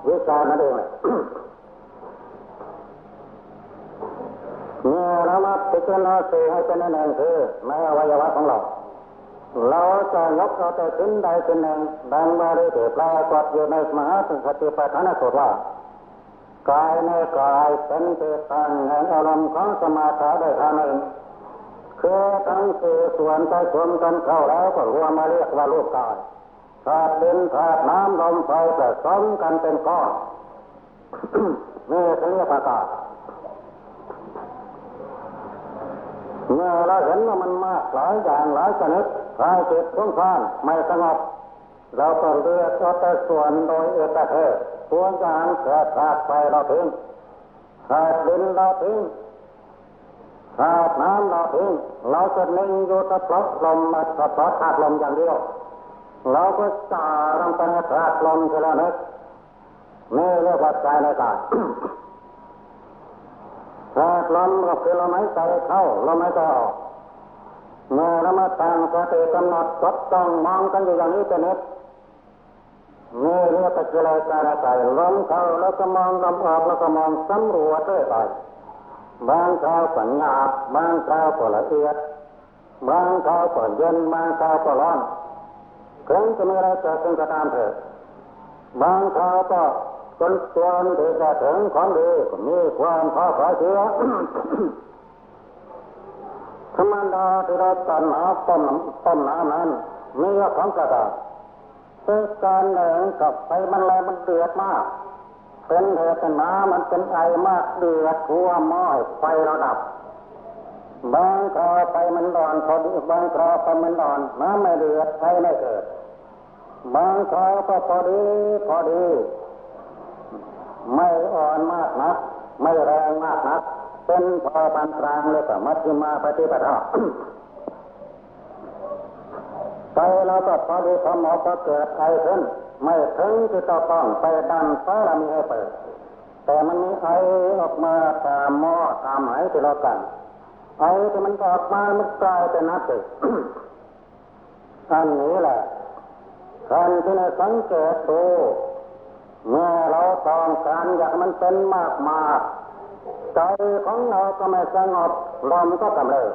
วิจารนั่นเองเมื่อเรามาพิจารณาสื่อให้เป็นหนึ่งคือในอวัยวะของเรา เราจะยกเอาแต่ขึ้นใดขึ้นหนึ่งดังบาลีที่ปรากฏอยู่ในมหาสติปัฏฐานสูตรว่ากายในกายเป็นที่ตั้งแห่งอารมณ์ของสมาธิได้ทางหนึ่งคือทั้งสี่ส่วนไปชมกันเข้าแล้วก็รวมมาเรียกว่ารูปกาย ธาตุดินธาตุน้ำลมไฟผสมกันเป็นก้อนนี่เขาเรียกว่ากายเมื่อเราเห็นว่ามันมากหลายอย่างหลายชนิดกายจิตทุ่งท่านไม่สงบเราก็เลือกเอาแต่ส่วนโดยเอกเทศตัวอย่างแก่ธาตุไฟเราทิ้งธาตุดินเราทิ้งธาตุน้ำเราทิ้งเราจะนิ่งอยู่เฉพาะลมเฉพาะธาตุลมอย่างเดียว เราก็จ่าลงไปในธาตุลมทีละนิดนี่เรียกว่าใจในกายธาตุลมก็คือลมหายใจเข้าลมหายใจออกเมื่อเรามาตั้งสติกำหนดจดจ้องมองกันอยู่อย่างนี้เป็นนิดนี่เรียกว่ากิเลสการใจลมเข้าแล้วก็มองลมออกแล้วก็มองสำรวจด้วยไปบางคราวก็หยาบบางคราวก็ละเอียดบางคราวก็เย็นบางคราวก็ร้อน ถึงจะมีอะไรเกิดขึ้นก็ตามเถิดบางคราวก็จนตัวที่จะถึงของดีก็มีความท้อถอยเสียธรรมดาที่เราตันหาต้มต้มน้ำนั้นมีของกระดาษเป็นการแหงกับไฟมันแรงมันเดือดมาก เป็นเหตุน้ำมันเป็นไอมากเดือดทั่วหม้อไฟระดับบางคราวไฟมันร้อนพอดีบางคราวไฟมันร้อนน้ำไม่เดือดไฟไม่เกิด บางคราวก็พอดีพอดี ไม่อ่อนมากนัก ไม่แรงมากนัก เป็นพอปานกลางเลยก็มัชฌิมาปฏิปทาไปแล้วก็พอดีพอหมอพอเกิดไอขึ้น ไม่ถึงที่จะต้องไปดันฟ้าเรามีให้เปิด แต่มันมีไอออกมาตามหม้อตามไหที่เรากัน ไอที่มันออกมามันกลายเป็นน้ำตึกอันนี้แหละ ท่านที่ในสังเกตดูเมื่อเราต้องการอยากมันเป็นมากมากใจของเราก็ไม่สงบลมก็กำเริบ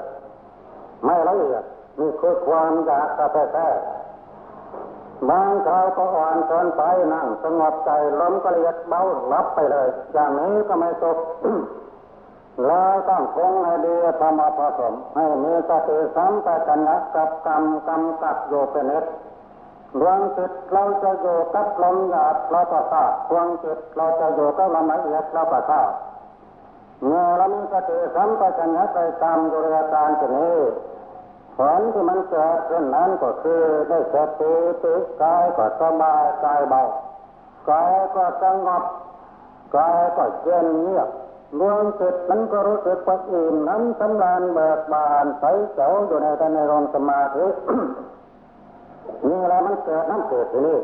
ไม่ละเอียดนี่คือความอยากกระแทกบางคราวก็อ่อนเกินไปนั่งสงบใจลมก็ละเอียดเบาลับไปเลย อย่างนี้ก็ไม่จบเราต้องคงให้ดีธรรมผสมให้มีสติสัมปชัญญะกับกรรมกำกับโยเป็นนิด ดวงจิตเราจะอยู่กับลมหยาบเราก็ทราบดวงจิตเราจะอยู่กับลมละเอียดเราก็ทราบเมื่อเรามีสติสัมปชัญญะไปตามดุริยการชนี้ผลที่มันเกิดขึ้นนั้นก็คือได้สติติกายก็สบายกายเบากายก็สงบกายก็เย็นเงียบดวงจิตมันก็รู้สึกว่าอิ่มน้ำสำราญเบิกบานใสเจ๋วอยู่ในในรองสมาธิ นี่อะไรมันเกิดน้ำเกิดที่นี่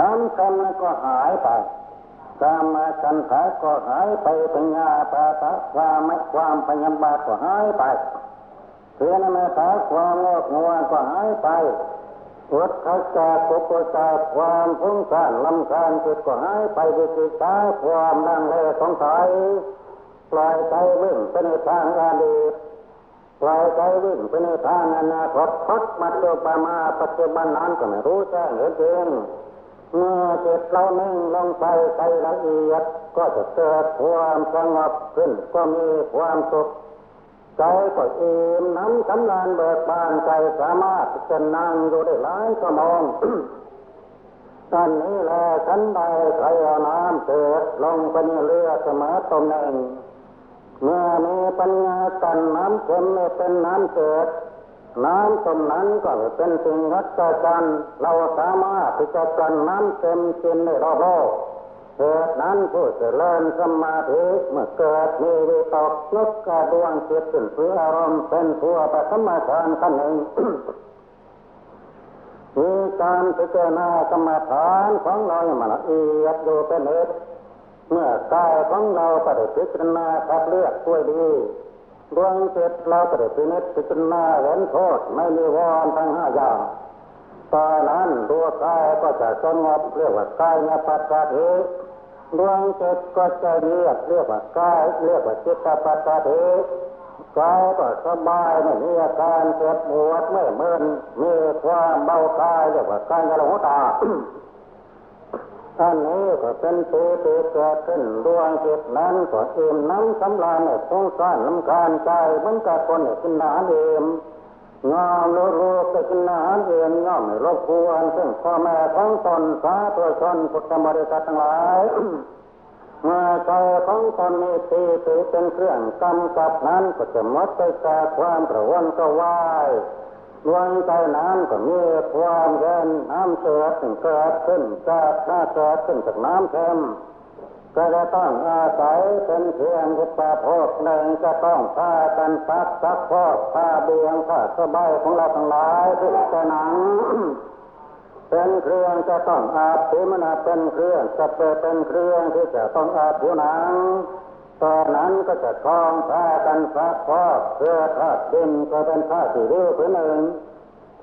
น้ำคำนั้นก็หายไปกามาคันถาก็หายไปปัญญาปาตะความไม่ความพยาบาทก็หายไปเทนมาถาความโงกงัวก็หายไปอุดทัศจากุปจาความพุ่งสานลำคาญจิตก็หายไปวิจิตาความนั่งเลสงสัยปล่อยใจวิ่งไปในทางอดีต ปล่อยใจวิ่งไปในทางอนาคตพดมาเจอปมาปัจจุบันนั้นก็ไม่รู้แจ้งเห็นจริงเมื่อจิตเรานิ่งลงไปใจละเอียดก็จะเกิดความสงบขึ้นก็มีความสุขใจก็อิ่มน้ำสำราญเบิกบานใจสามารถจะนั่งอยู่ได้หลายชั่วโมงตอนนี้แหละฉันได้ใครเอาน้ำเกิดลงไปในเรือเสมอตนเอง เมื่อมีปัญญากันน้ำเค็มเป็นน้ำเกิดน้ำตนนั้นก็เป็นสิ่งรัศจรรย์เราสามารถที่จะกันน้ำเค็มกินในรอบโลกเหตุนั้นผู้เจริญสมาธิเมื่อเกิดมีวิตกนึกกระดวงจิตขึ้นเพื่ออารมณ์เป็นทั่วปฐมฌานขั้นหนึ่งมีการพิจารณากรรมฐานของเราอย่างละเอียดดูเป็นเหตุ เมื่อกายของเราปฏิพิจารณาคัดเลือกช่วยดีดวงจิตเราปฏิพินิจพิจารณาเห็นโทษไม่มีวอนทั้งห้าอย่างตอนนั้นตัวกายก็จะสงบเรียกว่ากายนปัสสติดวงจิตก็จะเรียกเรียกว่ากายเรียกว่าจิตปัสสติกายก็สบายไม่มีอาการเจ็บปวดไม่เมินมีความเบากายเรียกว่ากายกระหัวตา อันนี้ก็เป็นปีติเกิดขึ้นดวงจิตนั้นก็เอิ่มน้ำสำราญในสงสารลำคาญใจเหมือนกับคนกินอาหารเองงามรู้รู้ไปกินอาหารเองย่อมไม่รบกวนซึ่งพ่อแม่ของตนสาธุชนพุทธบริษัททั้งหลายเมื่อใจของตนมีปีติเป็นเครื่องกำกับนั้นก็จะมดไปจากความกระวนกระวาย ดวงใจนั้นก็มีความเย็นน้ำเสือถึงเกิดขึ้นจากหน้าเกิดขึ้นจากน้ำเค็มก็จะต้องอาศัยเป็นเพียงอุปโภคหนึ่งจะต้องพากันซักซักพอกผ้าเบียงผ้าสบายของเราทั้งหลายที่จะหนังเป็นเครื่องจะต้องอาบผิวมันเป็นเครื่องจะเป็นเครื่องที่จะต้องอาบผิวหนัง ตอนนั้นก็จะคล้องผ้ากันซักพอกเสื้อผ้าดินก็เป็นผ้าสีริ้วผืนหนึ่ง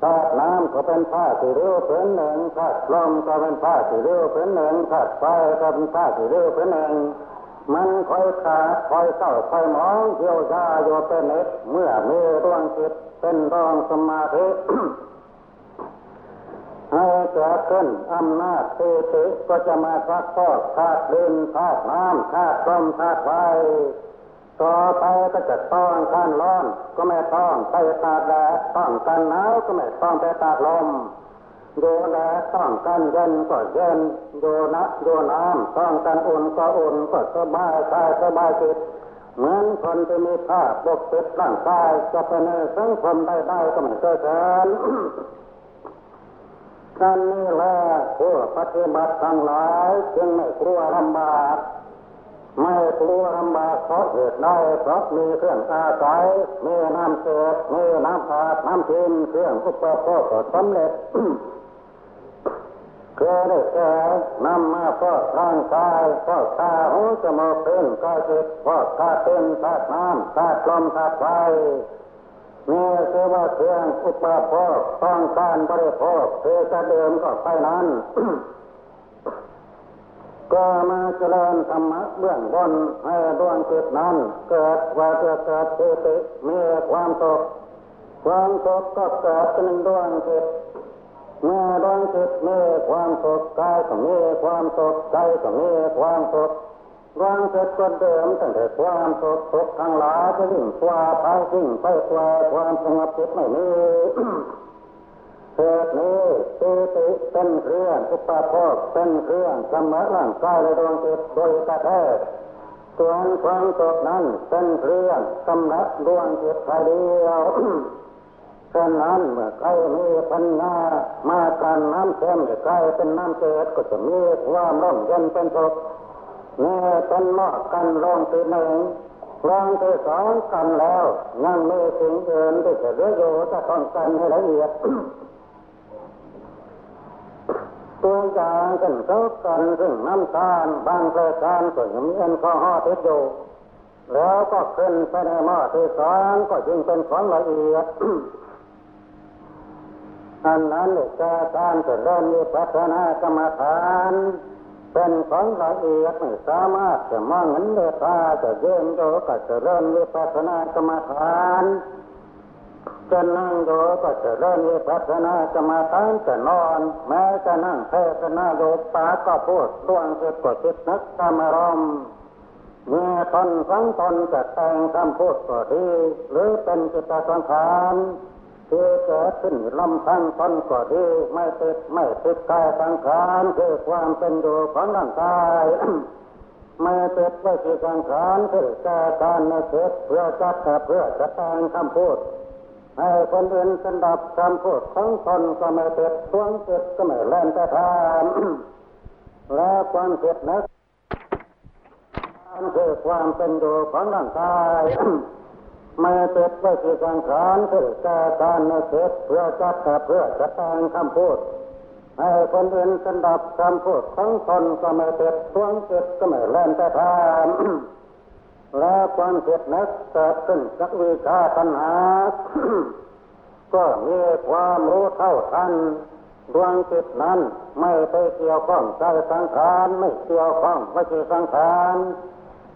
ธาตุน้ำก็เป็นผ้าสีริ้วผืนหนึ่งธาตุลมก็เป็นผ้าสีริ้วผืนหนึ่งธาตุไฟก็เป็นผ้าสีริ้วผืนหนึ่งมันคอยขาดคอยเศร้าคอยมองเยียวยาโยเป็นเน็ตเมื่อมีดวงจิตเป็นดวงสมาธิ ให้เกิดขึ้นอำนาจปีติก็จะมาซักฟอกธาตุดินธาตุน้ำธาตุลมธาตุไฟต่อไปก็จะต้องการร้อน ก็ไม่ต้องไปตากแดดต้องกันหนาวก็ไม่ต้องไปตากลมโยแดดต้องกันเย็นก็เย็นโยนักโยน้ำต้องกันอุ่นก็อุ่นก็สบายกายสบายจิตเหมือนคนที่มีผ้าปกปิดร่างกายจะเป็นสังคมได้ได้ก็ไม่เกิดเกิน กันนี่แหละผู้ปฏิบัติทั้งหลายจึงไม่กลัวลำบากไม่กลัวลำบากเพราะเหตุใดเพราะมีเครื่องอาศัยมีน้ำเสดมีน้ำอาบน้ำพิมเครื่องอุปโภคสำเร็จเกิดได้แก่นำมาฟอกร่างกายฟอกตาหูจมูกเป็นกายจิตฟอกธาเป็นธาตุน้ำธาตุลมธาตุไฟ นี่คือว่าเครื่องอุปโภคต้องการบริโภคคือจะเดิมก็ไปนั้น ก็มาเจริญธรรมะเบื้องบนให้ดวงจิตนั้น เกิดว่าจะเกิดปิติมีความสุขความสุขก็เกิดเป็นดวงจิตเมื่อดวงจิตมีความสุขกายก็มีความสุขใจก็มีความสุข ดวงจิตก็เดิมตั้งแต่ความสุขสุขทั้งหลายจะยิ่งกว่าไปยิ่งไปกว่าความสงบจิตไม่มีเหตุนี้ปิติเป็นเครื่องอุปโภคเป็นเครื่องสมะร่างกายและดวงจิตโดยกระแทกส่วนความสุขนั้นเป็นเครื่องสำรับดวงจิตไทยเดียวฉะนั้นเมื่อใครมีปัญญามาการน้ำเค็มใครเป็นน้ำเกลือก็จะมีความร่มเย็นเป็นสุข นี่เป็นเหมาะกันรองตีหนึ่งรองที่สองกันแล้วยังมีสิ่งอื่นที่จะเหลืออยู่จะต้องกันให้ละเอียดตัวอย่างกันเขากันซึ่งน้ำตาลบางประการก็ยังมีแอลกอฮอล์ติดอยู่แล้วก็ขึ้นไปในหม้อที่สองก็จึงเป็นของละเอียดอันนั้นจะการจะเริ่มมีพัฒนากรรมฐาน เป็นของละเอียดไม่สามารถจะมองเห็นเดือตาจะเยื่อโยก็จะเริ่มมีพัฒนากรรมฐานจะนั่งโยก็จะเริ่มมีพัฒนากรรมฐานจะนอน แม้จะนั่งเทศนาโยปาก็พูดดวงจิตก็จิตนึกกรรมรมเมื่อตนทั้งตนจะแต่งคำพูดก็ดีหรือเป็นจิตสังขาร คือเกิดขึ้นลำพังตนก็ดีไม่ติดไม่ติดกายสังขารคือความเป็นอยู่ของร่างกายไม่ติดไว้ที่สังขารคือการการในเกิดเพื่อจัดเพื่อจะแต่งคำพูดให้คนอื่นสันดับคำพูดของตนก็ไม่ติดดวงจิตก็ไม่เล่นแต่ทานและความคิดนั้นคือความเป็นอยู่ของร่างกาย ไม่ติดไว้ที่สังขารคือการการในเกิดเพื่อจัดเพื่อจะแต่งคำพูดให้คนอื่นสดับคำพูดของตนก็ไม่ติดดวงจิตก็ไม่เล่นแต่ทานและความคิดนึกเกิดขึ้นจากวิชาตัณหา ก็มีความรู้เท่าทันดวงจิตนั้นไม่ไปเกี่ยวข้องใจสังขารไม่เกี่ยวข้องวิจิสังขาร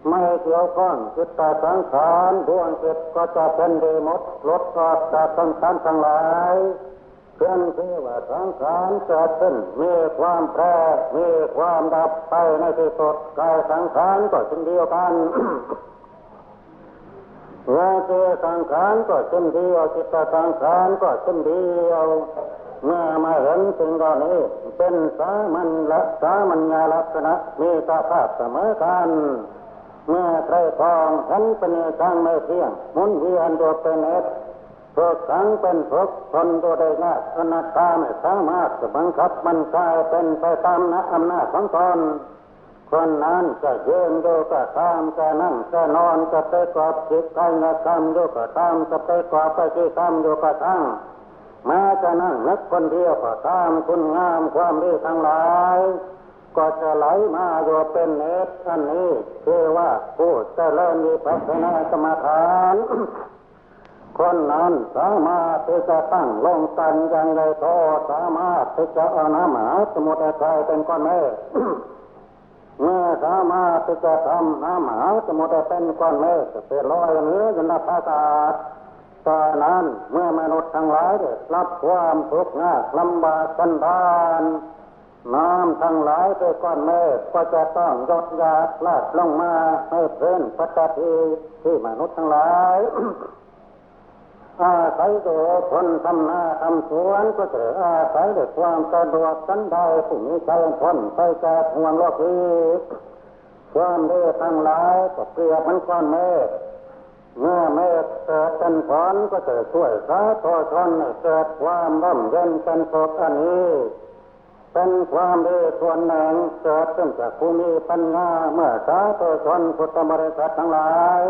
ไม่เกี่ยวข้องจิตตสังขารดวงจิตก็จะเป็นดีหมดลดก็จะสังขารทั้งหลายเพื่อนที่ว่าสังขารเกิดขึ้นมีความแปรมีความดับไปในที่สุดกายสังขารก็เช่นเดียวกันวาเจสังขารก็เช่นเดียวจิตสังขารก็เช่นเดียวเมื่อมาเห็นสิ่งเหล่านี้เป็นสามัญลักสามัญญาลักษณะมีสภาพเสมอกัน เมื่อใครครองฉันเป็นทางไม่เที่ยงมุนเวียนตัวเป็นเอสทุกขังเป็นทุกทนตัวได้ง่ายอนาคาไม่สามารถจะบังคับมันกายเป็นไปตามนะอำนาจของตนคนนั้นจะยืนโยก็ตามจะนั่งจะนอนจะไปกอบจิตใจงกรรมโยก็ตามจะไปกอบไปที่กรรมโยก็ตั้งแม้จะนั่งนึกคนเดียวก็ตามคุณงามความดีทั้งหลาย ก็จะไหลมาโยเป็นเนตอันนี้คือว่าผู้จะเริ่มมีพัฒนากรรมฐาน คนนั้นสามารถที่จะตั้งลงกันอย่างไรโตสามารถที่จะเอาน้ำหาสมุทรใจเป็นก้อนเมฆเมื่อสามารถที่จะทำน้ำหาสมุทรเป็นก้อนเมฆจะเป็นลอยเหนือยนอากาศตอนนั้นเมื่อมนุษย์ทั้งหลายได้รับความทุกข์ยากลำบากกันดาน น้ำทั้งหลายด้วยก้อนเมฆก็จะต้องยดยาลาดลงมาให้เพื่อนปัจจีที่มนุษย์ทั้งหลายอาศัยโดยคนทำนาทำสวนก็จะอาศัยด้วยความสะดวกสันได้ผู้มีใจพ้นไปจากห่วงโลกนี้ความเดือทั้งหลายก็เปรียบมันก้อนเมฆเมื่อเมฆเกิดเป็นฝนก็จะช่วยสาทอชนเกิดความร่มเย็นเป็นสุขอันนี้ เป็นความดีส่วนหนึ่งเกิดขึ้นจากภูมิปัญญาเมื่อสาธุชนพุทธบริษัททั้งหลาย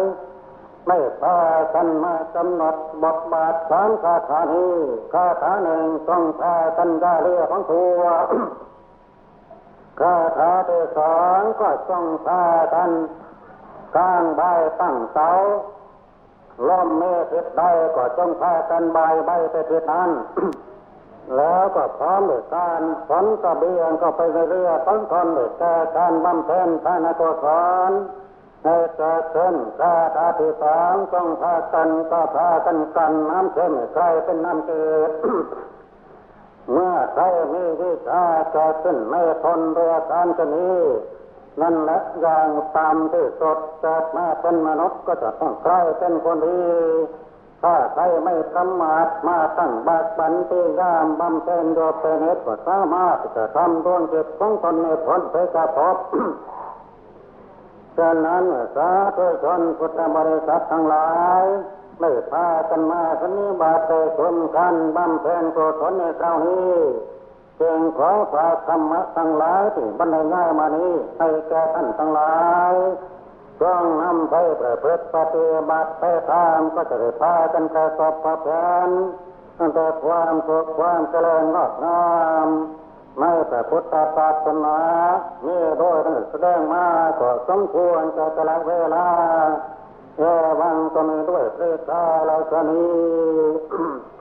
ไม่พากันมากำหนดบทบาทสามคาถานี้คาถาหนึ่งต้องพากันได้เรื่องของตัวคาถาที่สองก็ต้องพากันกลางใบตั้งเสาล้อมเมฆทิศใดก็จงพากันใบใบไปทิศนั้น แล้วก็พร้อมด้วยการฝนกระเบียงก็ไปในเรือต้นคนด้วยแต่การบำเพ็ญทานกุศลให้เกิดขึ้นกาตาที่สามต้องพากันก็พากันกันน้ำเช่นใครเป็นน้ำเกิดเมื่อใครมีวิชาเกิดขึ้นไม่ทนเรือการชนี้นั่นแหละอย่างตามที่สดเกิดมาเป็นมนุษย์ก็จะต้องใครเป็นคนดี ถ้าใครไม่ประมาทมาตั้งบากบันตียามบำเพ็ญโยเปเนตก็สามารถจะทำดวงจิตของตนในพ้นไปจากภพฉะนั้นสาธุชนพุทธบริษัททั้งหลายไม่พากันมาสนิบาตไปชมกันบำเพ็ญกุศลในคราวนี้จึงขอฝากธรรมะทั้งหลายที่บรรยายมานี้ให้แก่ท่านทั้งหลาย จงนำไปประพฤติปฏิบัติไปตามก็จะได้พากันกระสอบประแผนตั้งแต่ความสุขความเจริญงอกงามไม่แต่พุทธศาสนามีโดยทั้งแสดงมาก็สมควรจะกละเวลาเอวังก็มีด้วยเพื่อชนีนักาวเรื่องหาปุราปริปุเรนติสาเอวเมวิโตตินังเปตานังอุปกปติติตังปฏิตังสมังจิตเมวจมิเตโตสัพเพปุเรานโทปนัสโสยถามะเดโชติระโสยถาสัพพิติโยวัชัน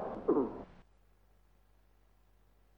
า